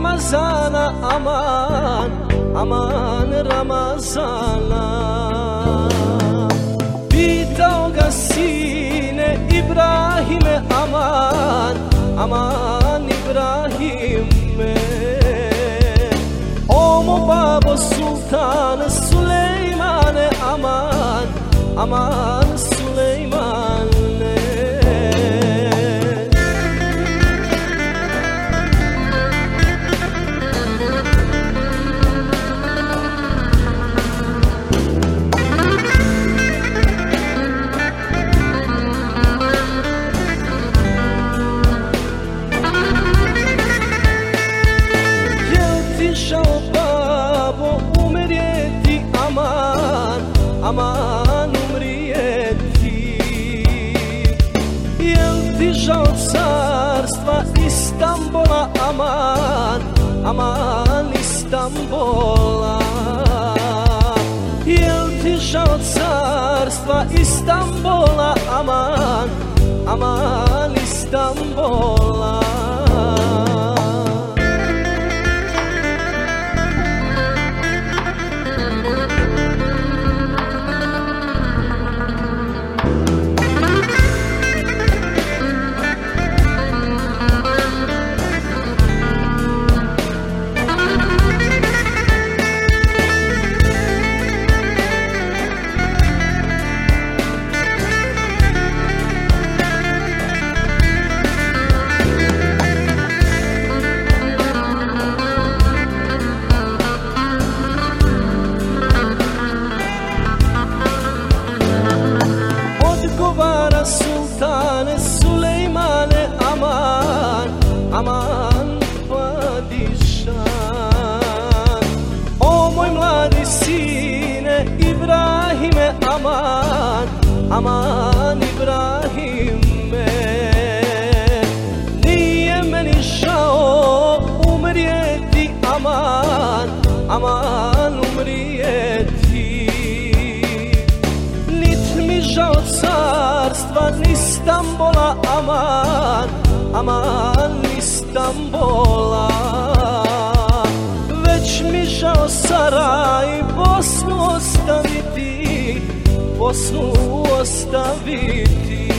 Ramazana aman aman Ramazana. Pitao ga sine Ibrahime aman aman Ibrahime. Omo babo sultan Sulejmane aman aman Sulejmane aman, umrijeti. Jel ti žao carstva Istanbula aman, aman Istanbula? Jel ti žao carstva Istanbula aman, aman Istanbula aman padišan O moj mladi sine Ibrahime aman, aman Ibrahime. Nije meni žao umrijeti aman, aman umrijeti. Nit mi žao carstva ni Stambola aman, aman ni Stambola Već mi žao Saraj Bosnu ostaviti, Bosnu ostaviti